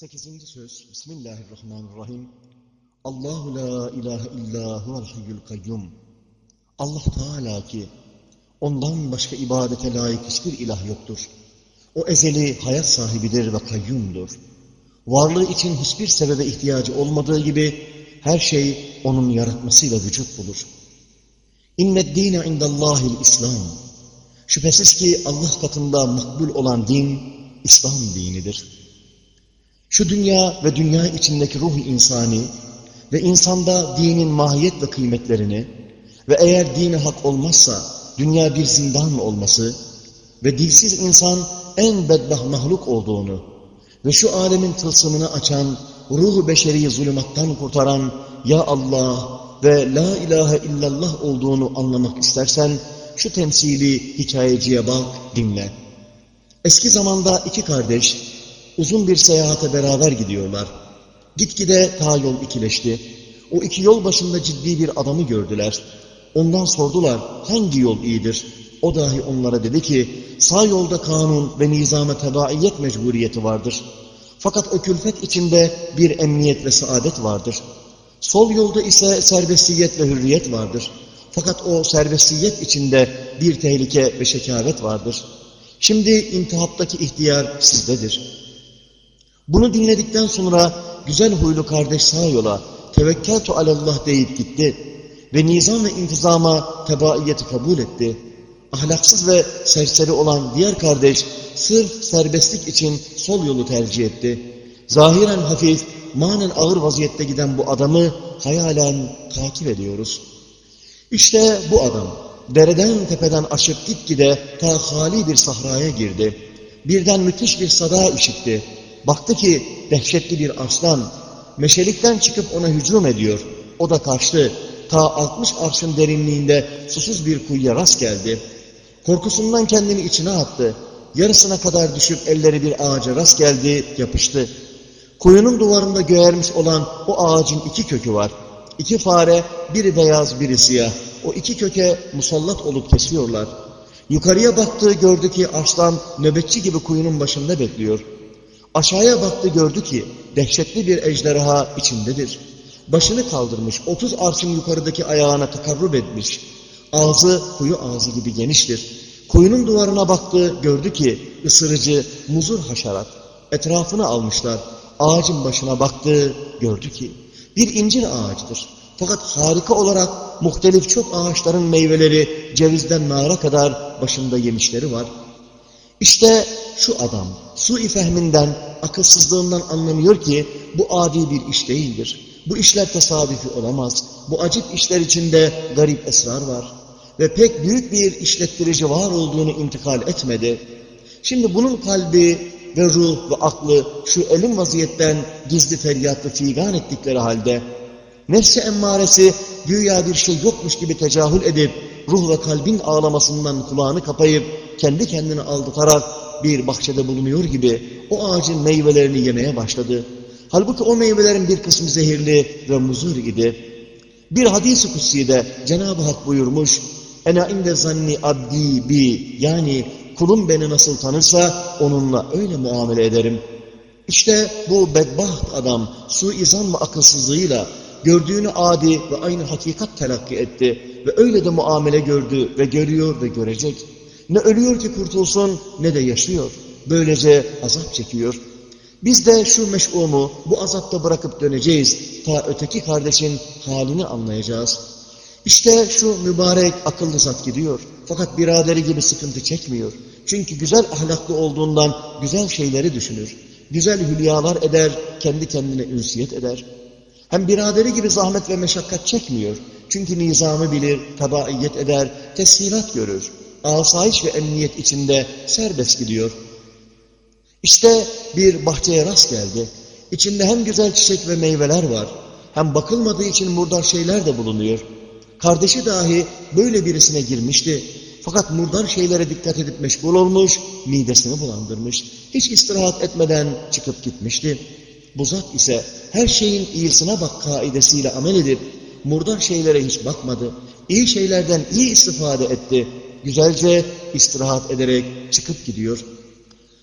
Sekizinci söz Bismillahirrahmanirrahim. Allahu la ilahe illa huvel hayyul kayyum. Allah Teala ki ondan başka ibadete layık hiçbir ilah yoktur. O ezeli hayat sahibidir ve kayyumdur. Varlığı için hiçbir sebebe ihtiyacı olmadığı gibi her şey onun yaratmasıyla vücut bulur. İnned dine indallahil İslam. Şüphesiz ki Allah katında makbul olan din İslam dinidir. Şu dünya ve dünya içindeki ruh insani ve insanda dinin mahiyet ve kıymetlerini ve eğer dini hak olmazsa dünya bir zindan olması ve dilsiz insan en bedbah mahluk olduğunu ve şu alemin tılsımını açan, ruhu beşeriyi zulümattan kurtaran Ya Allah ve La ilahe illallah olduğunu anlamak istersen şu temsili hikayeciye bak, dinle. Eski zamanda iki kardeş uzun bir seyahate beraber gidiyorlar. Gitgide ta yol ikileşti. O iki yol başında ciddi bir adamı gördüler. Ondan sordular hangi yol iyidir? O dahi onlara dedi ki sağ yolda kanun ve nizame tebaiyet mecburiyeti vardır. Fakat o külfet içinde bir emniyet ve saadet vardır. Sol yolda ise serbestiyet ve hürriyet vardır. Fakat o serbestiyet içinde bir tehlike ve şekavet vardır. Şimdi intihaptaki ihtiyar sizdedir. Bunu dinledikten sonra güzel huylu kardeş sağ yola tevekkeltu alallah deyip gitti ve nizam ve intizama tebaiyeti kabul etti. Ahlaksız ve serseri olan diğer kardeş sırf serbestlik için sol yolu tercih etti. Zahiren hafif, manen ağır vaziyette giden bu adamı hayalen takip ediyoruz. İşte bu adam dereden tepeden aşıp gitgide ta hali bir sahraya girdi. Birden müthiş bir sada işitti. Baktı ki dehşetli bir aslan meşelikten çıkıp ona hücum ediyor. O da kaçtı. Ta 60 arşın derinliğinde susuz bir kuyuya rast geldi. Korkusundan kendini içine attı. Yarısına kadar düşüp elleri bir ağaca rast geldi, yapıştı. Kuyunun duvarında göğermiş olan o ağacın iki kökü var. İki fare, biri beyaz, biri siyah. O iki köke musallat olup kesiyorlar. Yukarıya baktı, gördü ki aslan nöbetçi gibi kuyunun başında bekliyor. Aşağıya baktı gördü ki dehşetli bir ejderha içindedir. Başını kaldırmış, otuz arşın yukarıdaki ayağına takarrub etmiş. Ağzı kuyu ağzı gibi geniştir. Kuyunun duvarına baktı, gördü ki ısırıcı, muzur haşerat. Etrafını almışlar. Ağacın başına baktı, gördü ki bir incir ağacıdır. Fakat harika olarak muhtelif çok ağaçların meyveleri cevizden nara kadar başında yemişleri var. İşte şu adam su-i fehminden, akılsızlığından anlamıyor ki bu adi bir iş değildir. Bu işler tesadüfi olamaz. Bu acip işler içinde garip esrar var. Ve pek büyük bir işlettirici var olduğunu intikal etmedi. Şimdi bunun kalbi ve ruh ve aklı şu elim vaziyetten gizli feryatlı figan ettikleri halde nefsi emmaresi güya bir şey yokmuş gibi tecahül edip ruh ve kalbin ağlamasından kulağını kapayıp kendi kendini aldatarak bir bahçede bulunuyor gibi o ağacın meyvelerini yemeye başladı. Halbuki o meyvelerin bir kısmı zehirli ve muzur idi. Bir hadis-i kutsi'de Cenab-ı Hak buyurmuş, Ena inde zanni abdi bi yani kulum beni nasıl tanırsa onunla öyle muamele ederim. İşte bu bedbaht adam suizan ve akılsızlığıyla gördüğünü adi ve aynı hakikat telakki etti ve öyle de muamele gördü ve görüyor ve görecek. Ne ölüyor ki kurtulsun ne de yaşıyor. Böylece azap çekiyor. Biz de şu meş'umu bu azapta bırakıp döneceğiz. Ta öteki kardeşin halini anlayacağız. İşte şu mübarek akıllı zat gidiyor. Fakat biraderi gibi sıkıntı çekmiyor. Çünkü güzel ahlaklı olduğundan güzel şeyleri düşünür. Güzel hülyalar eder, kendi kendine ünsiyet eder. Hem biraderi gibi zahmet ve meşakkat çekmiyor. Çünkü nizamı bilir, tabaiyet eder, teshilat görür. Asayiş ve emniyet içinde serbest gidiyor. İşte bir bahçeye rast geldi. İçinde hem güzel çiçek ve meyveler var, hem bakılmadığı için murdar şeyler de bulunuyor. Kardeşi dahi böyle birisine girmişti. Fakat murdar şeylere dikkat edip meşgul olmuş, midesini bulandırmış. Hiç istirahat etmeden çıkıp gitmişti. Bu zat ise her şeyin iyisine bak kaidesiyle amel edip, murdar şeylere hiç bakmadı. İyi şeylerden iyi istifade etti. Güzelce istirahat ederek çıkıp gidiyor.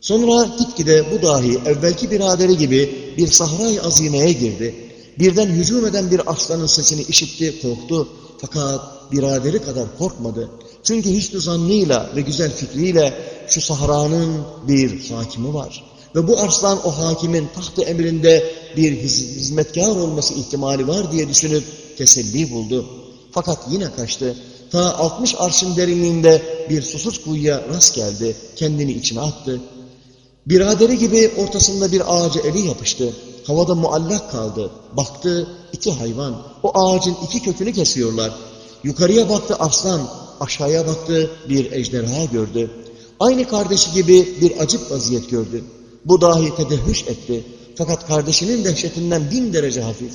Sonra gitgide bu dahi evvelki biraderi gibi bir sahra-i azimeye girdi. Birden hücum eden bir aslanın sesini işitti, korktu. Fakat biraderi kadar korkmadı. Çünkü hiç zannıyla ve güzel fikriyle şu sahranın bir hakimi var. Ve bu arslan o hakimin tahtı emrinde bir hizmetkar olması ihtimali var diye düşünüp teselli buldu. Fakat yine kaçtı. Ta 60 arşın derinliğinde bir susuz kuyuya rast geldi. Kendini içine attı. Biraderi gibi ortasında bir ağaca eli yapıştı. Havada muallak kaldı. Baktı iki hayvan. O ağacın iki kökünü kesiyorlar. Yukarıya baktı aslan. Aşağıya baktı bir ejderha gördü. Aynı kardeşi gibi bir acip vaziyet gördü. Bu dahi tedehhüş etti. Fakat kardeşinin dehşetinden bin derece hafif.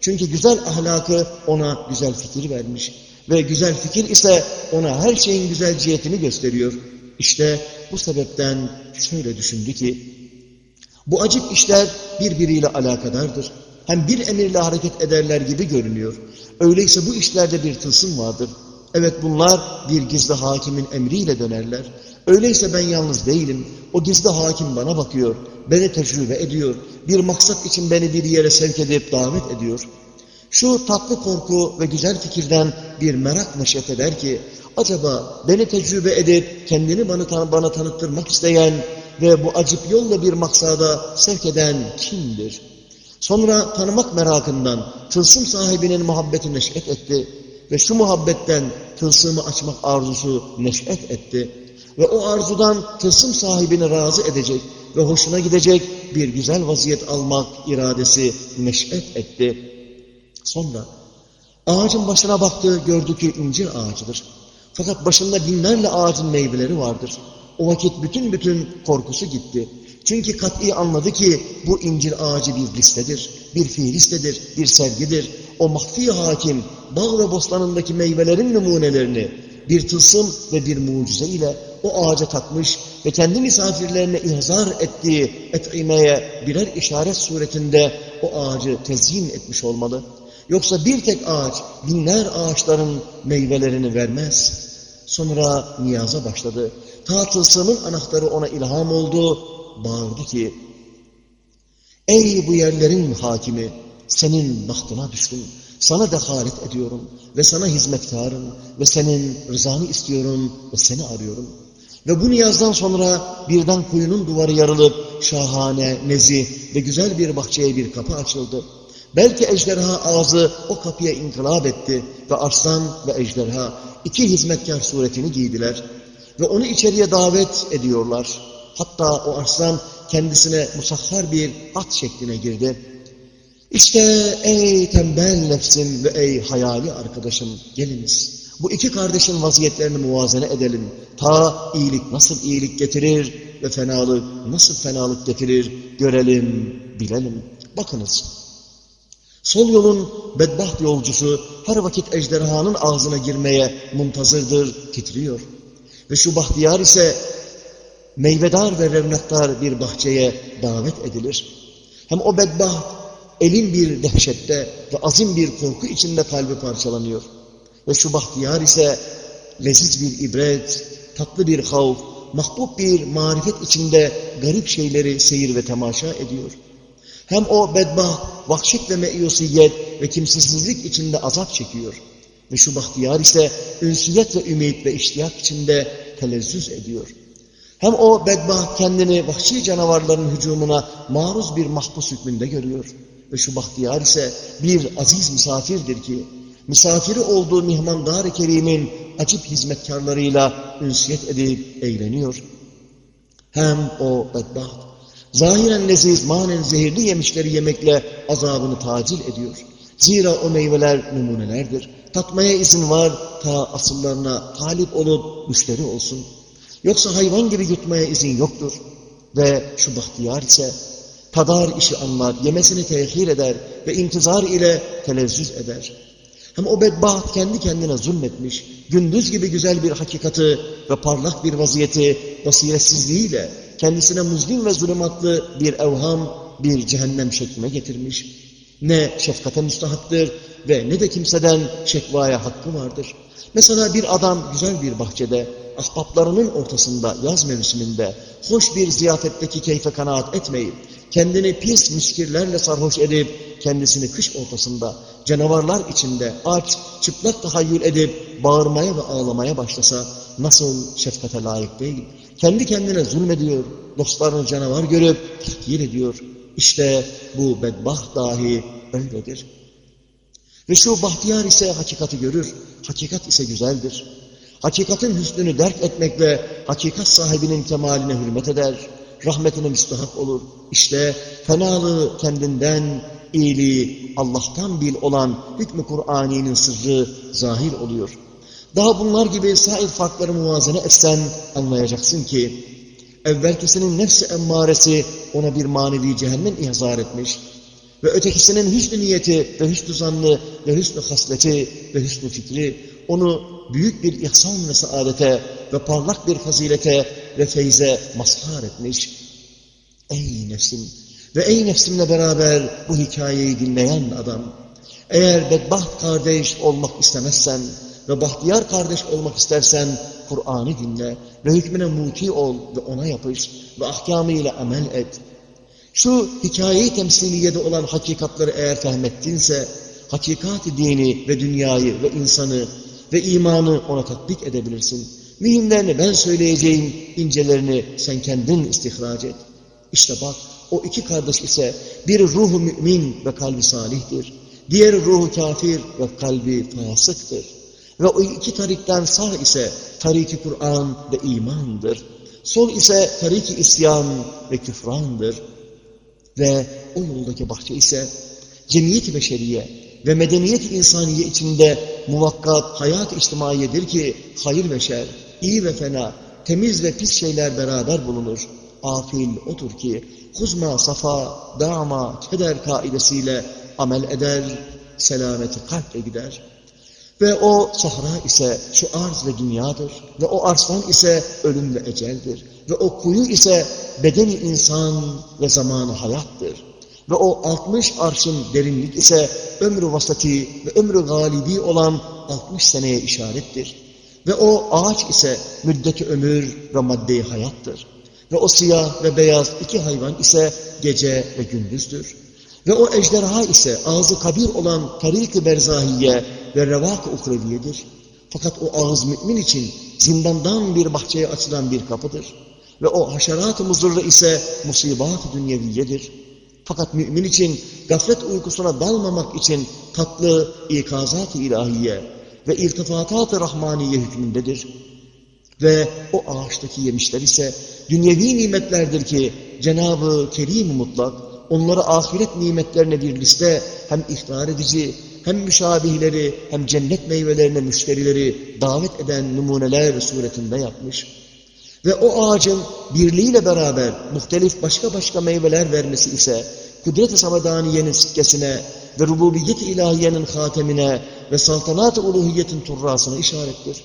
Çünkü güzel ahlakı ona güzel fikir vermiş. Ve güzel fikir ise ona her şeyin güzel cihetini gösteriyor. İşte bu sebepten şöyle düşündü ki, bu acip işler birbiriyle alakadardır. Hem bir emirle hareket ederler gibi görünüyor. Öyleyse bu işlerde bir tılsım vardır. Evet bunlar bir gizli hakimin emriyle dönerler. Öyleyse ben yalnız değilim. O gizli hakim bana bakıyor. Beni tecrübe ediyor. Bir maksat için beni bir yere sevk edip davet ediyor. Şu tatlı korku ve güzel fikirden bir merak neşet eder ki, acaba beni tecrübe edip kendini bana, bana tanıttırmak isteyen ve bu acip yolla bir maksada sevk eden kimdir? Sonra tanımak merakından tılsım sahibinin muhabbeti neşet etti ve şu muhabbetten tılsımı açmak arzusu neşet etti. Ve o arzudan tılsım sahibini razı edecek ve hoşuna gidecek bir güzel vaziyet almak iradesi neşet etti. Sonra ağacın başına baktı, gördü ki incir ağacıdır. Fakat başında binlerle ağacın meyveleri vardır. O vakit bütün bütün korkusu gitti. Çünkü kat'i anladı ki bu incir ağacı bir listedir, bir fiilistedir, bir sevgidir. O mahfi hakim bağ ve bostanındaki meyvelerin numunelerini bir tılsım ve bir mucize ile o ağaca takmış ve kendi misafirlerine ihzar ettiği et'imeye birer işaret suretinde o ağacı tezyin etmiş olmalı. Yoksa bir tek ağaç binler ağaçların meyvelerini vermez. Sonra niyaza başladı. Ta anahtarı ona ilham oldu. Bağırdı ki, Ey bu yerlerin hakimi, senin bahtına düştüm. Sana dehalet ediyorum ve sana hizmetkarım ve senin rızanı istiyorum ve seni arıyorum. Ve bu niyazdan sonra birden kuyunun duvarı yarılıp şahane, nezih ve güzel bir bahçeye bir kapı açıldı. Belki ejderha ağzı o kapıya inkılap etti ve arslan ve ejderha iki hizmetkar suretini giydiler ve onu içeriye davet ediyorlar. Hatta o arslan kendisine musahhar bir at şekline girdi. İşte ey tembel nefsim ve ey hayali arkadaşım geliniz. Bu iki kardeşin vaziyetlerini muvazene edelim. Ta iyilik nasıl iyilik getirir ve fenalık nasıl fenalık getirir görelim, bilelim. Bakınız. Sol yolun bedbaht yolcusu her vakit ejderhanın ağzına girmeye muntazırdır, titriyor. Ve şu bahtiyar ise meyvedar ve revnaktar bir bahçeye davet edilir. Hem o bedbaht elin bir dehşette ve azim bir korku içinde kalbi parçalanıyor. Ve şu bahtiyar ise leziz bir ibret, tatlı bir havf, mahbub bir marifet içinde garip şeyleri seyir ve temaşa ediyor. Hem o bedbaht, vahşet ve meyusiyet ve kimsesizlik içinde azap çekiyor. Ve şu bahtiyar ise ünsiyet ve ümit ve iştiyak içinde telezzüz ediyor. Hem o bedbaht kendini vahşi canavarların hücumuna maruz bir mahpus hükmünde görüyor. Ve şu bahtiyar ise bir aziz misafirdir ki, misafiri olduğu mihmandar-ı kerimin acip hizmetkarlarıyla ünsiyet edip eğleniyor. Hem o bedbaht, zahiren leziz, manen zehirli yemişleri yemekle azabını tacil ediyor. Zira o meyveler numunelerdir. Tatmaya izin var ta asıllarına talip olup müşteri olsun. Yoksa hayvan gibi yutmaya izin yoktur. Ve şu bahtiyar ise tadar işi anlar, yemesini tehir eder ve intizar ile telezzüz eder. Hem o bedbaht kendi kendine zulmetmiş, gündüz gibi güzel bir hakikati ve parlak bir vaziyeti basiretsizliğiyle kendisine muzlim ve zulümatlı bir evham, bir cehennem şekline getirmiş. Ne şefkate müstahaktır ve ne de kimseden şekvaya hakkı vardır. Mesela bir adam güzel bir bahçede ahbaplarının ortasında yaz mevsiminde hoş bir ziyafetteki keyfe kanaat etmeyip, kendini pis müskirlerle sarhoş edip, kendisini kış ortasında canavarlar içinde aç, çıplak tahayyül edip bağırmaya ve ağlamaya başlasa nasıl şefkate layık değil. Kendi kendine zulmediyor, dostlarını canavar görüp tahkir ediyor. İşte bu bedbaht dahi öyledir. Ve şu bahtiyar ise hakikati görür, hakikat ise güzeldir. Hakikatin hüsnünü derk etmekle hakikat sahibinin kemaline hürmet eder, rahmetine müstahak olur. İşte fenalığı kendinden, iyiliği Allah'tan bil olan hükmü Kur'ani'nin sırrı zahir oluyor. Daha bunlar gibi sair farkları muvazene etsen anlayacaksın ki, evvelkisinin nefsi emmaresi ona bir manevi cehennem ihzar etmiş ve ötekisinin hüsnü niyeti ve hüsnü zannı ve hüsnü hasleti ve hüsnü fikri onu büyük bir ihsan ve saadete ve parlak bir fazilete ve feyze mazhar etmiş. Ey nefsim ve ey nefsimle beraber bu hikayeyi dinleyen adam, eğer bedbaht kardeş olmak istemezsen ve bahtiyar kardeş olmak istersen Kur'an'ı dinle ve hükmüne muti ol ve ona yapış ve ahkamıyla amel et. Şu hikayeyi temsiliyede olan hakikatları eğer fehmettinse, hakikat dini ve dünyayı ve insanı ve imanı ona tatbik edebilirsin. Mühimlerini ben söyleyeceğim, incelerini sen kendin istihraç et. İşte bak, o iki kardeş ise biri ruhu mümin ve kalbi salihtir. Diğeri ruhu kafir ve kalbi fasıktır. Ve o iki tarikten sağ ise tariki Kur'an ve imandır. Sol ise tariki isyan ve küfrandır. Ve o yoldaki bahçe ise cemiyet beşeriye ve medeniyet insaniye içinde muvakkat hayat içtimaiyedir ki hayır ve şer, iyi ve fena, temiz ve pis şeyler beraber bulunur. Afil odur ki huzma, safa, dama, keder kaidesiyle amel eder, selameti kalple gider. Ve o sahra ise şu arz ve dünyadır. Ve o arslan ise ölüm ve eceldir. Ve o kuyu ise bedeni insan ve zamanı hayattır. Ve o 60 arşın derinlik ise ömrü vasati ve ömrü galibi olan 60 seneye işarettir. Ve o ağaç ise müddeti ömür ve madde hayattır. Ve o siyah ve beyaz iki hayvan ise gece ve gündüzdür. Ve o ejderha ise ağzı kabir olan tarik-i berzahiye ve revak-ı ukreviyedir. Fakat o ağız mümin için zindandan bir bahçeye açılan bir kapıdır. Ve o haşerat-ı muzırrı ise musibat-ı dünyeviyedir. Fakat mümin için gaflet uykusuna dalmamak için tatlı ikazat-ı ilahiye ve iltifatat-ı rahmaniye hükmündedir. Ve o ağaçtaki yemişler ise dünyevi nimetlerdir ki Cenab-ı Kerim mutlak onları ahiret nimetlerine bir liste hem ihtar edici hem müşabihleri hem cennet meyvelerine müşterileri davet eden numuneler suretinde yapmış. Ve o ağacın birliğiyle beraber muhtelif başka başka meyveler vermesi ise kudret-i samedaniyenin sikkesine ve rububiyet-i ilahiyenin hatemine ve saltanat-ı uluhiyetin turrasına işarettir.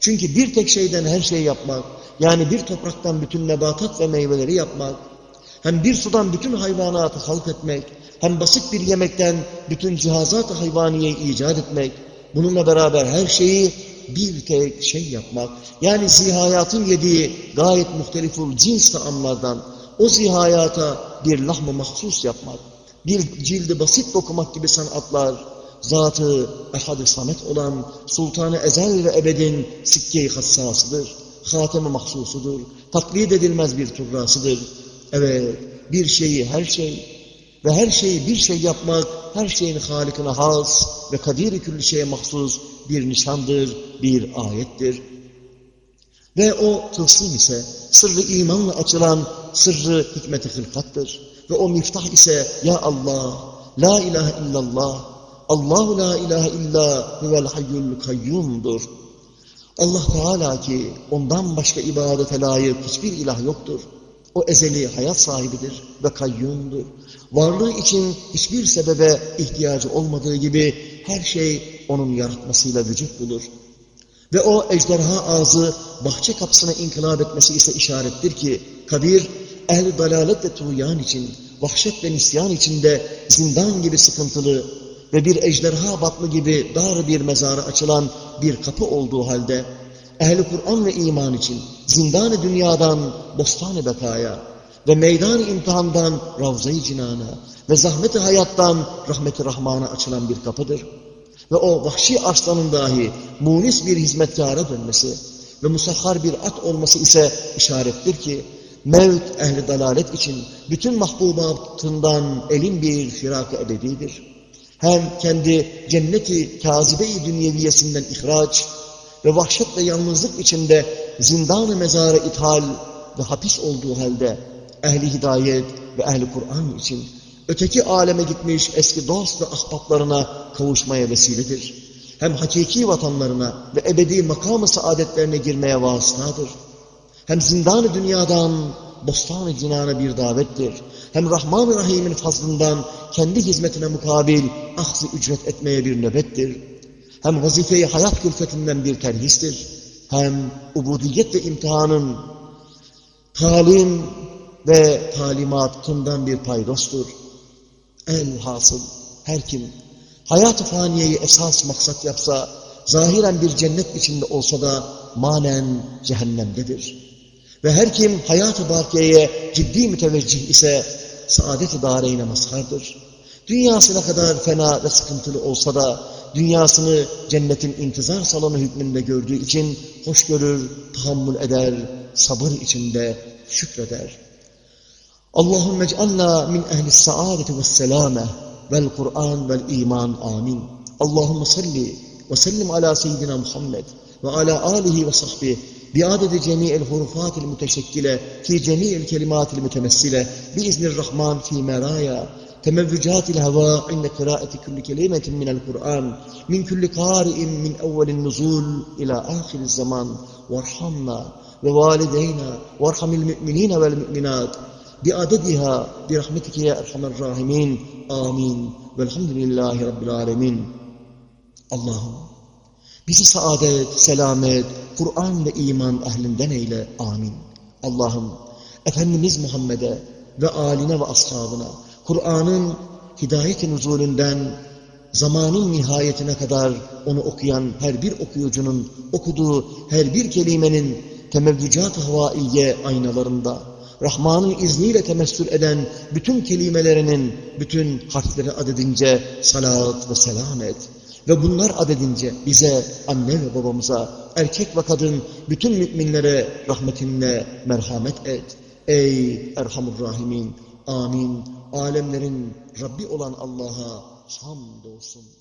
Çünkü bir tek şeyden her şeyi yapmak, yani bir topraktan bütün nebatat ve meyveleri yapmak, hem bir sudan bütün hayvanatı halk etmek, hem basit bir yemekten bütün cihazat-ı hayvaniyeyi icat etmek, bununla beraber her şeyi bir tek şey yapmak, yani zihayatın yediği gayet muhteliful cins taamlardan o zihayata bir lahmı mahsus yapmak, bir cildi basit dokumak gibi sanatlar, zatı ehad-ı samet olan Sultanı Ezel ve Ebed'in sikke-i hassasıdır, hatem-i mahsusudur, taklit edilmez bir turrasıdır. Evet, bir şeyi her şey ve her şeyi bir şey yapmak, her şeyin halikine has ve kadir-i külli şeye mahsus bir nişandır, bir ayettir. Ve o tılsım ise sırrı imanla açılan sırrı hikmeti hılkattır. Ve o miftah ise ya Allah, la ilahe illallah, Allahu la ilahe illa huvel hayyul kayyumdur. Allah Teala ki ondan başka ibadete layık hiçbir ilah yoktur. O ezeli hayat sahibidir ve kayyumdur. Varlığı için hiçbir sebebe ihtiyacı olmadığı gibi her şey onun yaratmasıyla vücut bulur. Ve o ejderha ağzı bahçe kapısına inkılap etmesi ise işarettir ki kabir ehl-i dalalet ve tuğyan için, vahşet ve nisyan içinde zindan gibi sıkıntılı ve bir ejderha batlı gibi dar bir mezara açılan bir kapı olduğu halde ehli Kur'an ve iman için zindan-ı dünyadan bostan-ı bekaya ve meydan-ı imtihandan ravza-i cinana ve zahmet-i hayattan rahmet-i rahmana açılan bir kapıdır. Ve o vahşi arslanın dahi munis bir hizmetkara dönmesi ve musahhar bir at olması ise işarettir ki mevt ehli dalalet için bütün mahbubatından elin bir firak-ı ebedidir. Hem kendi cenneti kazibe-i dünyeviyesinden ihraç ve vahşet ve yalnızlık içinde zindan-ı mezara ithal ve hapis olduğu halde ehli hidayet ve ehli Kur'an için öteki aleme gitmiş eski dost ve ahbaplarına kavuşmaya vesiledir. Hem hakiki vatanlarına ve ebedi makamı saadetlerine girmeye vasıtadır. Hem zindan-ı dünyadan bostan-ı cinana bir davettir. Hem Rahman-ı Rahim'in fazlından kendi hizmetine mukabil ahz ücret etmeye bir nöbettir. Hem vazifeyi hayat külfetinden bir terhistir. Hem ubudiyet ve imtihanın talim ve talimatından bir paydostur. Elhasıl her kim hayat-ı faniyeyi esas maksat yapsa, zahiren bir cennet içinde olsa da manen cehennemdedir. Ve her kim hayat-ı bakiyeye ciddi müteveccih ise saadet-i dareyne mazhardır. Dünyası ne kadar fena ve sıkıntılı olsa da dünyasını cennetin intizar salonu hükmünde gördüğü için hoş görür, tahammül eder, sabır içinde şükreder. Allahümme ec'alna min ehli saadeti ve selame vel Kur'an vel iman amin. Allahümme salli ve sellim ala seyyidina Muhammed ve ala alihi ve sahbihi بعدد جميع الحروفات المتشكلة في جميع الكلمات المتمثلة بإذن الرحمن في مرايا. تموجات الهواء عند قراءة كل كلمة من القرآن من كل قارئ من أول النزول إلى آخر الزمان. وارحمنا ووالدينا وارحم المؤمنين والمؤمنات. بعددها برحمتك يا أرحم الراحمين. آمين. والحمد لله رب العالمين. اللهم Bizi saadet, selamet, Kur'an ve iman ehlinden eyle. Amin. Allah'ım Efendimiz Muhammed'e ve aline ve ashabına Kur'an'ın hidayet-i nuzulünden zamanın nihayetine kadar onu okuyan her bir okuyucunun okuduğu her bir kelimenin temevvücat-ı havaiye aynalarında Rahman'ın izniyle temessül eden bütün kelimelerinin bütün harfleri adedince salat ve selam et. Ve bunlar adedince bize, anne ve babamıza, erkek ve kadın, bütün müminlere rahmetinle merhamet et. Ey Erhamur Rahimin, amin. Alemlerin Rabbi olan Allah'a hamdolsun.